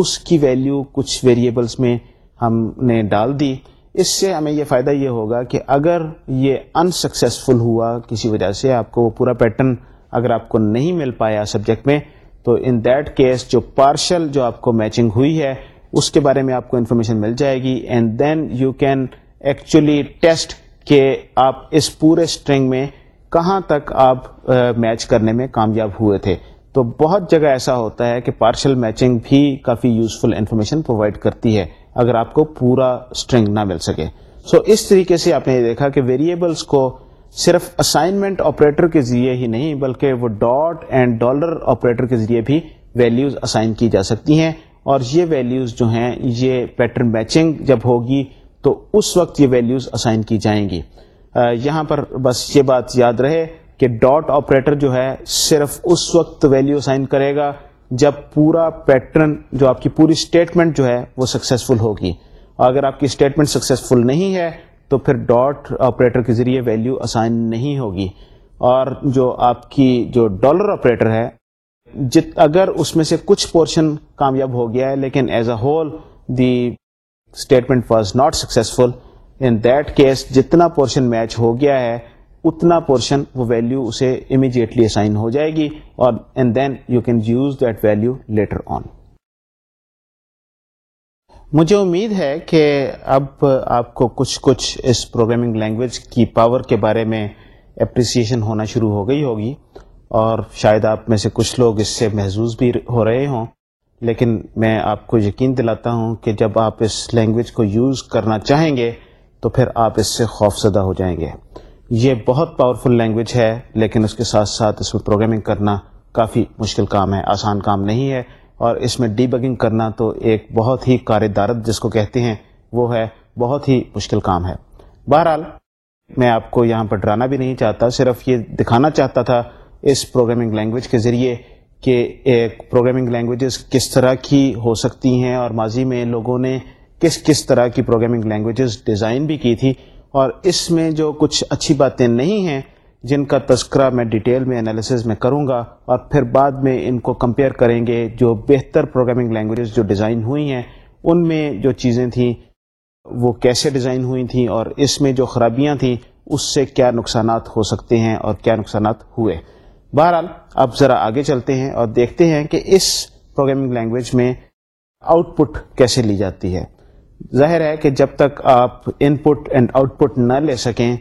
اس کی ویلیو کچھ ویریبلس میں ہم نے ڈال دی اس سے ہمیں یہ فائدہ یہ ہوگا کہ اگر یہ انسکسیسفل ہوا کسی وجہ سے آپ کو وہ پورا پیٹرن اگر آپ کو نہیں مل پایا سبجیکٹ میں تو ان دیٹ کیس جو پارشل جو آپ کو میچنگ ہوئی ہے اس کے بارے میں آپ کو انفارمیشن مل جائے گی and then you can actually test کہ آپ اس پورے اسٹرنگ میں کہاں تک آپ میچ کرنے میں کامیاب ہوئے تھے تو بہت جگہ ایسا ہوتا ہے کہ پارشل میچنگ بھی کافی یوزفل انفارمیشن پرووائڈ کرتی ہے اگر آپ کو پورا اسٹرنگ نہ مل سکے سو so, اس طریقے سے آپ نے یہ دیکھا کہ ویریبلس کو صرف اسائنمنٹ آپریٹر کے ذریعے ہی نہیں بلکہ وہ ڈاٹ اینڈ ڈالر آپریٹر کے ذریعے بھی ویلیوز اسائن کی جا سکتی ہیں اور یہ ویلیوز جو ہیں یہ پیٹرن میچنگ جب ہوگی تو اس وقت یہ ویلیوز اسائن کی جائیں گی یہاں پر بس یہ بات یاد رہے کہ ڈاٹ آپریٹر جو ہے صرف اس وقت ویلیو اسائن کرے گا جب پورا پیٹرن جو آپ کی پوری اسٹیٹمنٹ جو ہے وہ سکسیزفل ہوگی اگر آپ کی اسٹیٹمنٹ سکسیزفل نہیں ہے تو پھر ڈاٹ آپریٹر کے ذریعے ویلیو اسائن نہیں ہوگی اور جو آپ کی جو ڈالر آپریٹر ہے جت اگر اس میں سے کچھ پورشن کامیاب ہو گیا ہے لیکن as a whole the statement was not successful in that case جتنا پورشن میچ ہو گیا ہے اتنا پورشن وہ ویلو اسے امیجیٹلی اسائن ہو جائے گی اور and then you can use that value later on مجھے امید ہے کہ اب آپ کو کچھ کچھ اس پروگرامنگ لینگویج کی پاور کے بارے میں اپریسیشن ہونا شروع ہو گئی ہوگی اور شاید آپ میں سے کچھ لوگ اس سے محظوظ بھی ہو رہے ہوں لیکن میں آپ کو یقین دلاتا ہوں کہ جب آپ اس لینگویج کو یوز کرنا چاہیں گے تو پھر آپ اس سے خوف زدہ ہو جائیں گے یہ بہت پاورفل لینگویج ہے لیکن اس کے ساتھ ساتھ اس میں پروگرامنگ کرنا کافی مشکل کام ہے آسان کام نہیں ہے اور اس میں ڈی بگنگ کرنا تو ایک بہت ہی کار دارت جس کو کہتے ہیں وہ ہے بہت ہی مشکل کام ہے بہرحال میں آپ کو یہاں پر ڈرانا بھی نہیں چاہتا صرف یہ دکھانا چاہتا تھا اس پروگرامنگ لینگویج کے ذریعے کہ پروگرامنگ eh, لینگویجز کس طرح کی ہو سکتی ہیں اور ماضی میں لوگوں نے کس کس طرح کی پروگرامنگ لینگویجز ڈیزائن بھی کی تھی اور اس میں جو کچھ اچھی باتیں نہیں ہیں جن کا تذکرہ میں ڈیٹیل میں انالیسز میں کروں گا اور پھر بعد میں ان کو کمپیئر کریں گے جو بہتر پروگرامنگ لینگویجز جو ڈیزائن ہوئی ہیں ان میں جو چیزیں تھیں وہ کیسے ڈیزائن ہوئی تھیں اور اس میں جو خرابیاں تھیں اس سے کیا نقصانات ہو سکتے ہیں اور کیا نقصانات ہوئے بہرحال اب ذرا آگے چلتے ہیں اور دیکھتے ہیں کہ اس پروگرامنگ لینگویج میں آؤٹ پٹ کیسے لی جاتی ہے ظاہر ہے کہ جب تک آپ input and output نہ لے سکیں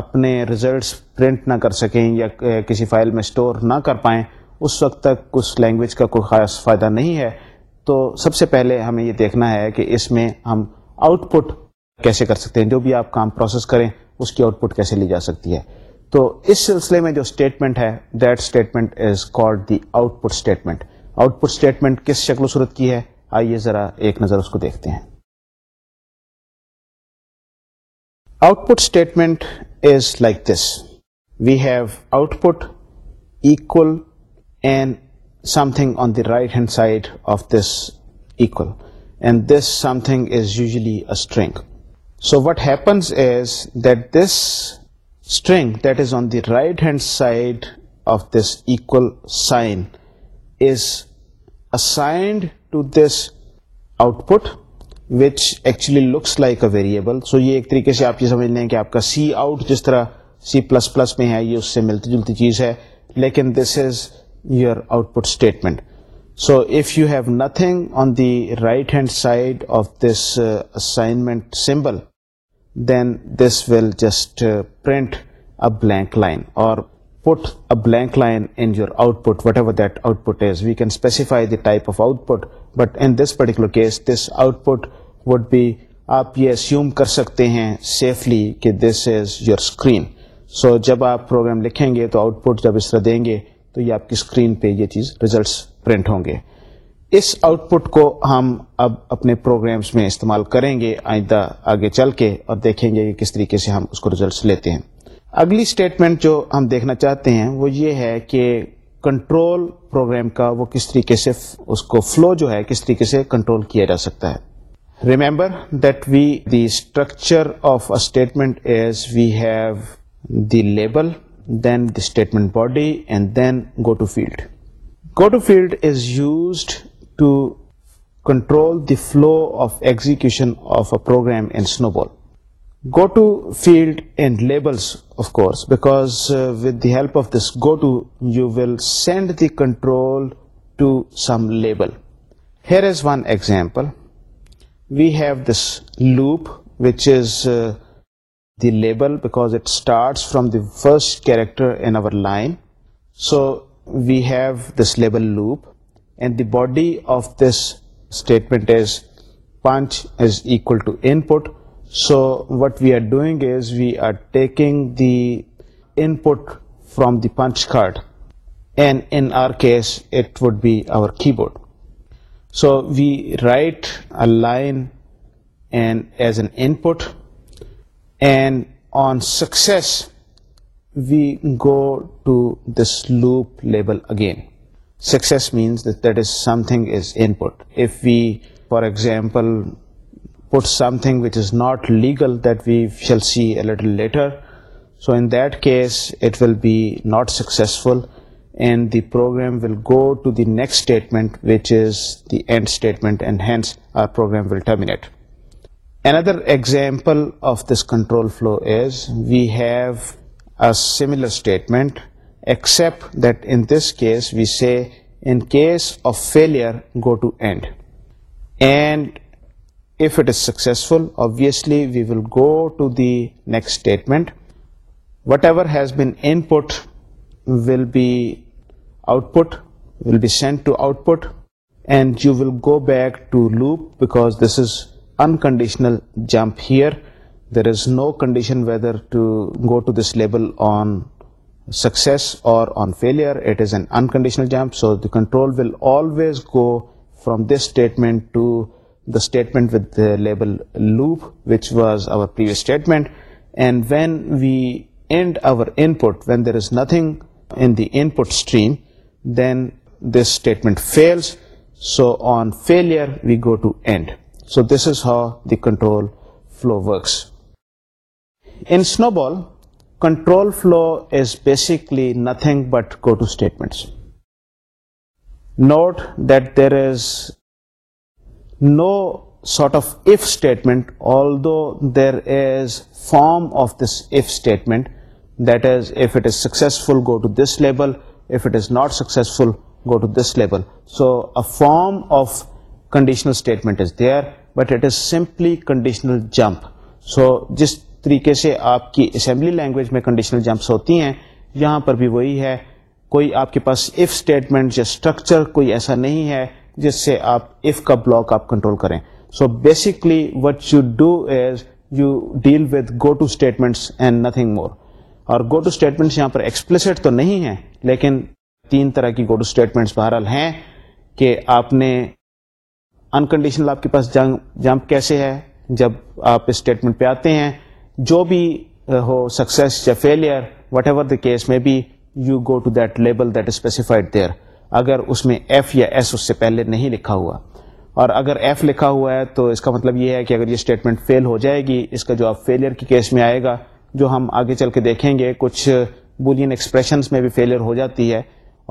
اپنے ریزلٹس پرنٹ نہ کر سکیں یا کسی فائل میں اسٹور نہ کر پائیں اس وقت تک اس لینگویج کا کوئی خاص فائدہ نہیں ہے تو سب سے پہلے ہمیں یہ دیکھنا ہے کہ اس میں ہم آؤٹ پٹ کیسے کر سکتے ہیں جو بھی آپ کام پروسیس کریں اس کی آؤٹ پٹ کیسے لی جا سکتی ہے تو اس سلسلے میں جو اسٹیٹمنٹ ہے that statement is call the output statement output statement کس شکل و صورت کی ہے آئیے ذرا ایک نظر اس کو دیکھتے ہیں output statement is like this we have output equal and something on the right hand side of this equal and this something is یوزلیٹرگ so what happens is that this string that is on the right hand side of this equal sign is assigned to this output which actually looks like a variable سو یہ ایک طریقے سے آپ یہ سمجھ لیں کہ آپ کا سی آؤٹ جس طرح سی پلس پلس میں ہے یہ اس سے ملتی جلتی چیز ہے لیکن this is your output statement so if you have nothing on the right hand side of this assignment symbol then this will just print a blank line or put a blank line in your output whatever that output is we can specify the type of output but in this particular case this output would بھی آپ یہ assume کر سکتے ہیں safely کہ this is your screen so جب آپ programme لکھیں گے تو آؤٹ پٹ جب اس طرح دیں گے تو یہ آپ کی اسکرین پہ یہ چیز ریزلٹس پرنٹ ہوں گے اس آؤٹ پٹ کو ہم اب اپنے پروگرامس میں استعمال کریں گے آئندہ آگے چل کے اور دیکھیں گے کہ کس طریقے سے ہم اس کو ریزلٹس لیتے ہیں اگلی اسٹیٹمنٹ جو ہم دیکھنا چاہتے ہیں وہ یہ ہے کہ کنٹرول پروگرام کا وہ کس طریقے سے اس کو فلو جو ہے کس طریقے سے کنٹرول کیا جا سکتا ہے remember that we the structure of a statement is have the label then the statement body and then go to field go to field is used to control the flow of execution of a program in Snowball. Go to field and labels, of course, because uh, with the help of this go to, you will send the control to some label. Here is one example. We have this loop, which is uh, the label, because it starts from the first character in our line. So we have this label loop. And the body of this statement is punch is equal to input. So what we are doing is we are taking the input from the punch card, and in our case it would be our keyboard. So we write a line and as an input, and on success we go to this loop label again. Success means that is something is input. If we, for example, put something which is not legal that we shall see a little later, so in that case it will be not successful and the program will go to the next statement, which is the end statement, and hence our program will terminate. Another example of this control flow is we have a similar statement except that in this case we say in case of failure go to end, and if it is successful obviously we will go to the next statement. Whatever has been input will be sent to output, and you will go back to loop because this is unconditional jump here. There is no condition whether to go to this label on success or on failure, it is an unconditional jump. So the control will always go from this statement to the statement with the label loop, which was our previous statement. And when we end our input, when there is nothing in the input stream, then this statement fails. So on failure, we go to end. So this is how the control flow works. In Snowball, Control flow is basically nothing but goto statements. Note that there is no sort of if statement, although there is form of this if statement, that is, if it is successful, go to this label, if it is not successful, go to this label. So a form of conditional statement is there, but it is simply conditional jump. So just طریقے سے آپ کی assembly language میں conditional jumps ہوتی ہیں یہاں پر بھی وہی ہے کوئی آپ کے پاس اف اسٹیٹمنٹ یا اسٹرکچر کوئی ایسا نہیں ہے جس سے آپ اف کا بلاک آپ کنٹرول کریں so basically what you do is you deal with go to statements and nothing more اور گو ٹو اسٹیٹمنٹس یہاں پر ایکسپلسٹ تو نہیں ہیں لیکن تین طرح کی گو ٹو اسٹیٹمنٹس بہرحال ہیں کہ آپ نے انکنڈیشنل آپ کے پاس جمپ کیسے ہے جب آپ اسٹیٹمنٹ پہ آتے ہیں جو بھی ہو سکسیس یا failure whatever the case may be you go to that label that specified there اگر اس میں ایف یا ایس اس سے پہلے نہیں لکھا ہوا اور اگر ایف لکھا ہوا ہے تو اس کا مطلب یہ ہے کہ اگر یہ اسٹیٹمنٹ فیل ہو جائے گی اس کا جو آپ فیلئر کے کیس میں آئے گا جو ہم آگے چل کے دیکھیں گے کچھ بولین ایکسپریشنس میں بھی فیلئر ہو جاتی ہے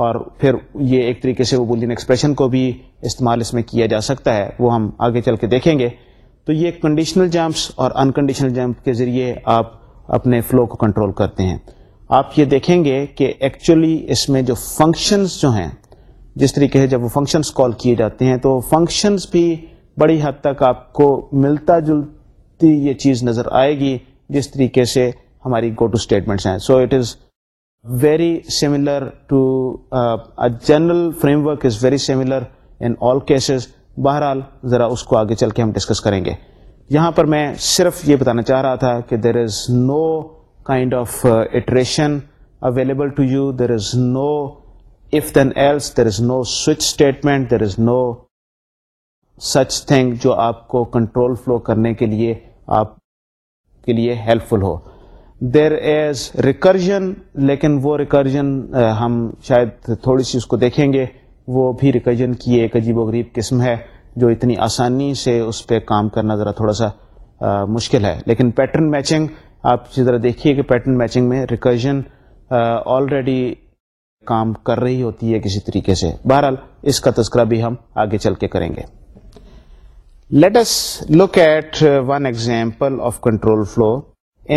اور پھر یہ ایک طریقے سے وہ بولین ایکسپریشن کو بھی استعمال اس میں کیا جا سکتا ہے وہ ہم آگے چل کے دیکھیں گے تو یہ کنڈیشنل جمپس اور انکنڈیشنل جمپ کے ذریعے آپ اپنے فلو کو کنٹرول کرتے ہیں آپ یہ دیکھیں گے کہ ایکچولی اس میں جو فنکشنز جو ہیں جس طریقے سے جب وہ فنکشنز کال کیے جاتے ہیں تو فنکشنز بھی بڑی حد تک آپ کو ملتا جلتی یہ چیز نظر آئے گی جس طریقے سے ہماری گو ٹو اسٹیٹمنٹس ہیں so it is very similar to general framework is very similar in all cases بہرحال ذرا اس کو آگے چل کے ہم ڈسکس کریں گے یہاں پر میں صرف یہ بتانا چاہ رہا تھا کہ there is no kind of iteration available to you there is no if then else there is no switch statement there is no such thing جو آپ کو کنٹرول فلو کرنے کے لیے آپ کے لیے ہیلپ فل ہو دیر از ریکرجن لیکن وہ ریکرجن uh, ہم شاید تھوڑی سی اس کو دیکھیں گے وہ بھی ریکجن کی ایک عجیب و غریب قسم ہے جو اتنی آسانی سے اس پہ کام کرنا ذرا تھوڑا سا مشکل ہے لیکن پیٹرن میچنگ آپ ذرا دیکھیے کہ پیٹرن میچنگ میں ریکرجن آلریڈی کام کر رہی ہوتی ہے کسی طریقے سے بہرحال اس کا تذکرہ بھی ہم آگے چل کے کریں گے let us look at one example of control flow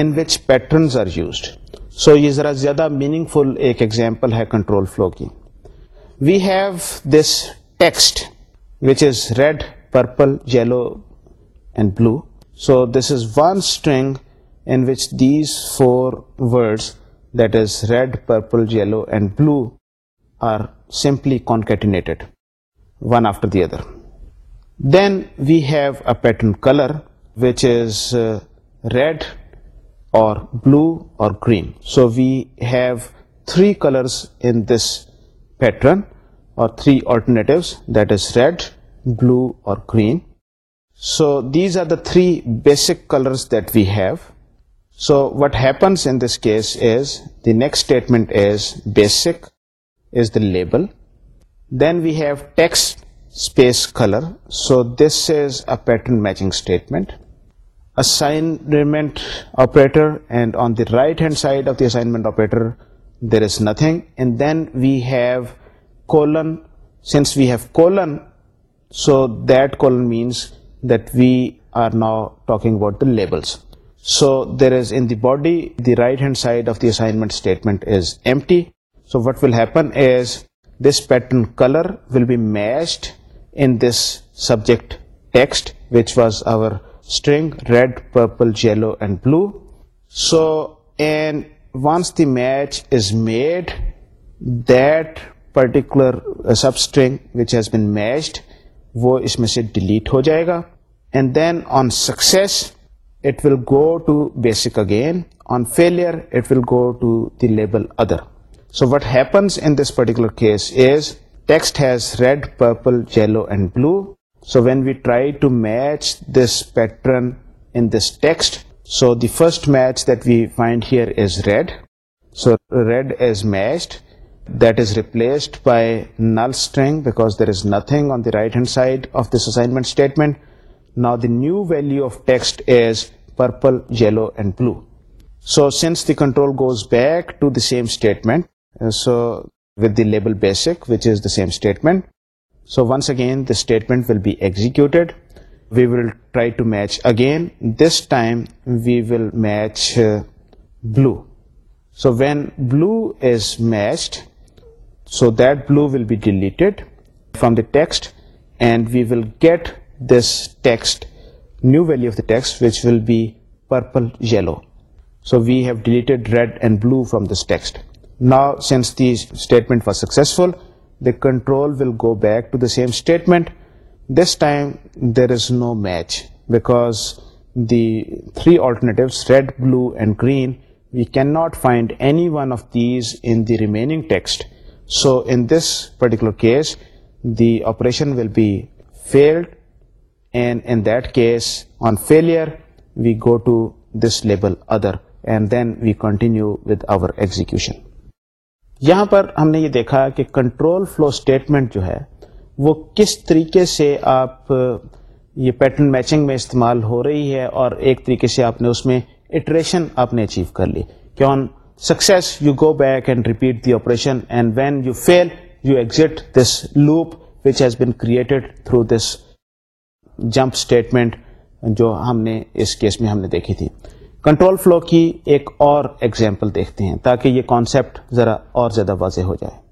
in which patterns are used so یہ ذرا زیادہ میننگ فل ایک ایگزامپل ہے کنٹرول فلو کی we have this text which is red, purple, yellow and blue. So this is one string in which these four words, that is red, purple, yellow and blue, are simply concatenated one after the other. Then we have a pattern color which is uh, red or blue or green. So we have three colors in this pattern اور three that is red blue اور green so these are the three basic that we have so what happens in this case is the next statement is basic is the label then we have space colour so this is a pattern matching statement assignment operator and on the right hand side of the assignment operator there is nothing. And then we have colon. Since we have colon, so that colon means that we are now talking about the labels. So there is in the body, the right hand side of the assignment statement is empty. So what will happen is this pattern color will be matched in this subject text, which was our string red, purple, yellow and blue. So in once the match is made that particular substring has been matched وہ اس میں سے delete ہو جائے گا and then on success it will go to basic again on failure it will go to the label other so what happens in this particular case is text has red purple yellow and blue so when we try to match this pattern in this text So the first match that we find here is red. So red is matched, that is replaced by null string because there is nothing on the right hand side of this assignment statement. Now the new value of text is purple, yellow and blue. So since the control goes back to the same statement, uh, so with the label basic, which is the same statement, so once again the statement will be executed we will try to match again. This time we will match uh, blue. So when blue is matched, so that blue will be deleted from the text, and we will get this text, new value of the text, which will be purple yellow. So we have deleted red and blue from this text. Now since the statement was successful, the control will go back to the same statement this time there is no match because the three alternate red blue and green we can not find any one of these in the remaining text so in this particular case the operation will be failed and in that case on failure we go to this label other and then we continue with our execution یہاں پر ہم نے یہ دیکھا کہ control flow statement جو ہے وہ کس طریقے سے آپ یہ پیٹرن میچنگ میں استعمال ہو رہی ہے اور ایک طریقے سے آپ نے اس میں اٹریشن آپ نے اچیو کر لی کہ on success you go back and repeat the operation and when you fail you exit this loop which has been created through this jump statement جو ہم نے اس کیس میں ہم نے دیکھی تھی کنٹرول فلو کی ایک اور ایگزامپل دیکھتے ہیں تاکہ یہ کانسیپٹ ذرا اور زیادہ واضح ہو جائے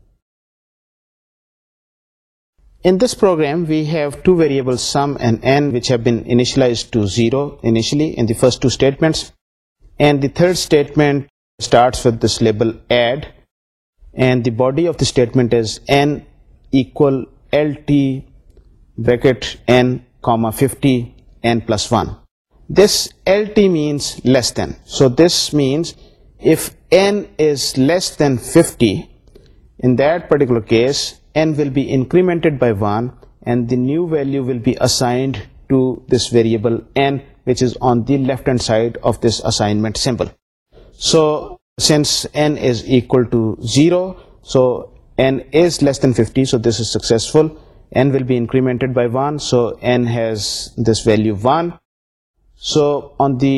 ائڈ باڈیٹ brackets case new value will be assigned to this variable on left hand side of دسمین so zero so as is less than fifty so this is successful L be incremented by one so M has this value one so on the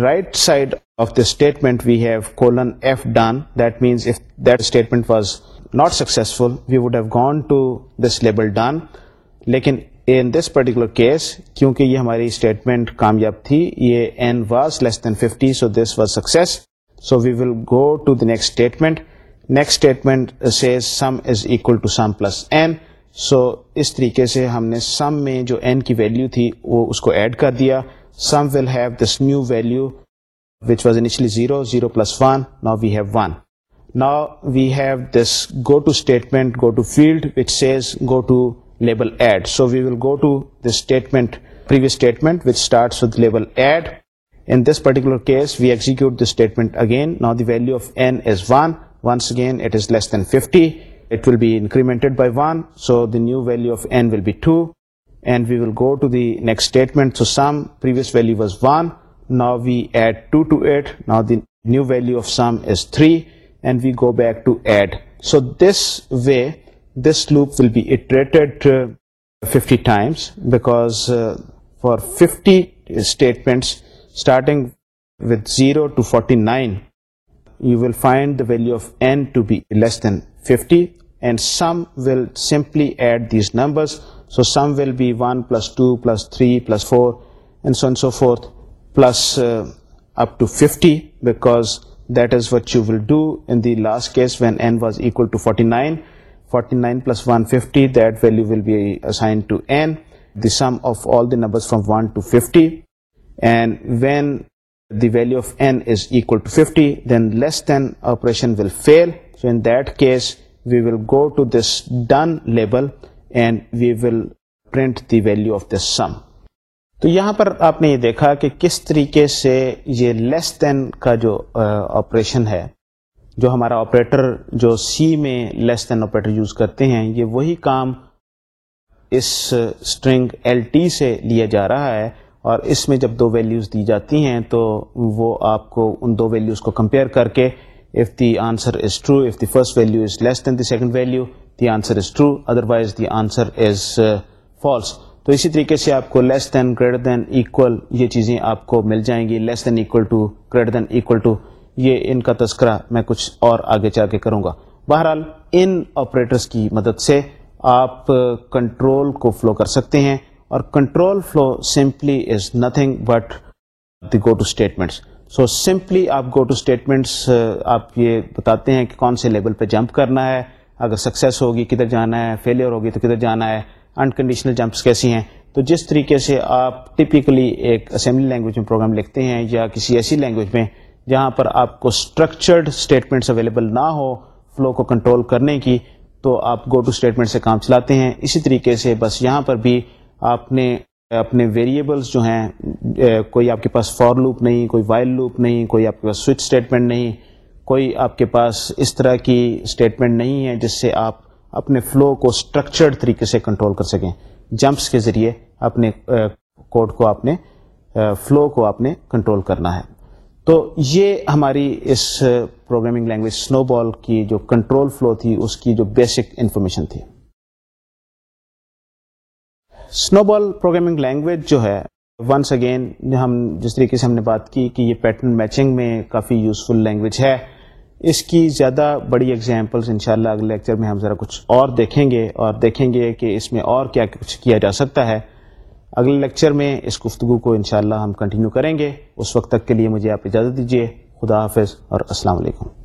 right side of this statement we have کو not successful we would have gone to this label done لیکن N this particular case کیونکہ یہ ہماری statement کامیاب تھی یہ N was less than fifty so this was success so we will go to the next statement next statement سے sum is equal plus N so اس طریقے سے ہم نے سم میں جو این کی ویلو تھی وہ اس کو ایڈ کر دیا sum will have this new value which was initially zero zero plus one نا we have one now we've this go to statement go to failed add so we will go to this statement be incremented with to two at نا new value sum three go back to add so this way this loop will be times because for fifty with zero to forty nine you will find the value of N to less than will simply add so on three plus four and uh, so fourth plus because That is what you will do in the last case when n was equal to 49. 49 plus 150, that value will be assigned to n, the sum of all the numbers from 1 to 50. And when the value of n is equal to 50, then less than operation will fail. So in that case, we will go to this done label and we will print the value of this sum. تو یہاں پر آپ نے یہ دیکھا کہ کس طریقے سے یہ لیس دین کا جو آپریشن ہے جو ہمارا آپریٹر جو سی میں لیس دین آپریٹر یوز کرتے ہیں یہ وہی کام اس اسٹرنگ ایل ٹی سے لیا جا رہا ہے اور اس میں جب دو ویلیوز دی جاتی ہیں تو وہ آپ کو ان دو ویلیوز کو کمپیئر کر کے answer is true if the first value is less than the second value the answer is true otherwise the answer is false تو اسی طریقے سے آپ کو less than greater than equal یہ چیزیں آپ کو مل جائیں گی less than equal to greater than equal to یہ ان کا تذکرہ میں کچھ اور آگے جا کے کروں گا بہرحال ان آپریٹرس کی مدد سے آپ کنٹرول کو فلو کر سکتے ہیں اور control flow simply is nothing but the go to statements so simply آپ گو ٹو اسٹیٹمنٹس آپ یہ بتاتے ہیں کہ کون سے لیول پہ جمپ کرنا ہے اگر سکسیس ہوگی کدھر جانا ہے فیلئر ہوگی تو کدھر جانا ہے انکنڈیشنل جمپس کیسی ہیں تو جس طریقے سے آپ ٹپکلی ایک اسمبلی لینگویج میں پروگرام لکھتے ہیں یا کسی ایسی لینگویج میں جہاں پر آپ کو اسٹرکچرڈ اسٹیٹمنٹس اویلیبل نہ ہو فلو کو کنٹرول کرنے کی تو آپ گو ٹو اسٹیٹمنٹ سے کام چلاتے ہیں اسی طریقے سے بس یہاں پر بھی آپ نے اپنے ویریبلس جو ہیں کوئی آپ کے پاس فور لوپ نہیں کوئی وائل لوپ نہیں کوئی آپ کے پاس سوئچ اسٹیٹمنٹ نہیں کوئی آپ کے پاس اس طرح کی اسٹیٹمنٹ نہیں ہے جس سے آپ اپنے فلو کو اسٹرکچرڈ طریقے سے کنٹرول کر سکیں جمپس کے ذریعے اپنے کوڈ کو آپ نے فلو کو آپ نے کنٹرول کرنا ہے تو یہ ہماری اس پروگرامنگ لینگویج سنو بال کی جو کنٹرول فلو تھی اس کی جو بیسک انفارمیشن تھی سنو بال پروگرامنگ لینگویج جو ہے ونس اگین ہم جس طریقے سے ہم نے بات کی کہ یہ پیٹرن میچنگ میں کافی یوزفل لینگویج ہے اس کی زیادہ بڑی اگزامپلس انشاءاللہ اگلے لیکچر میں ہم ذرا کچھ اور دیکھیں گے اور دیکھیں گے کہ اس میں اور کیا کچھ کیا جا سکتا ہے اگلے لیکچر میں اس گفتگو کو انشاءاللہ ہم کنٹینیو کریں گے اس وقت تک کے لیے مجھے آپ اجازت دیجیے خدا حافظ اور السلام علیکم